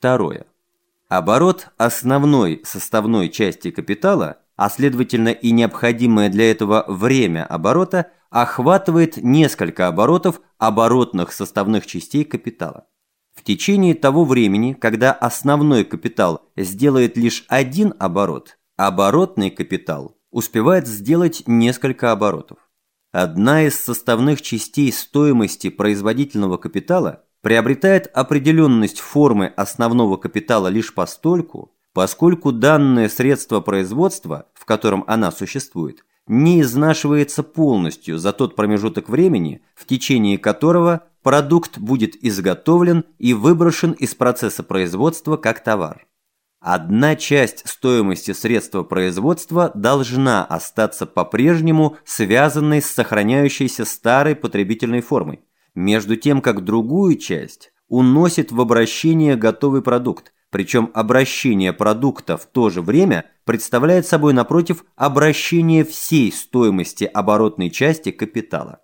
Второе. Оборот основной составной части капитала, а следовательно и необходимое для этого время оборота, охватывает несколько оборотов оборотных составных частей капитала. В течение того времени, когда основной капитал сделает лишь один оборот, оборотный капитал успевает сделать несколько оборотов. Одна из составных частей стоимости производительного капитала приобретает определенность формы основного капитала лишь постольку, поскольку данное средство производства, в котором она существует, не изнашивается полностью за тот промежуток времени, в течение которого продукт будет изготовлен и выброшен из процесса производства как товар. Одна часть стоимости средства производства должна остаться по-прежнему связанной с сохраняющейся старой потребительной формой, между тем как другую часть уносит в обращение готовый продукт, причем обращение продукта в то же время представляет собой напротив обращение всей стоимости оборотной части капитала.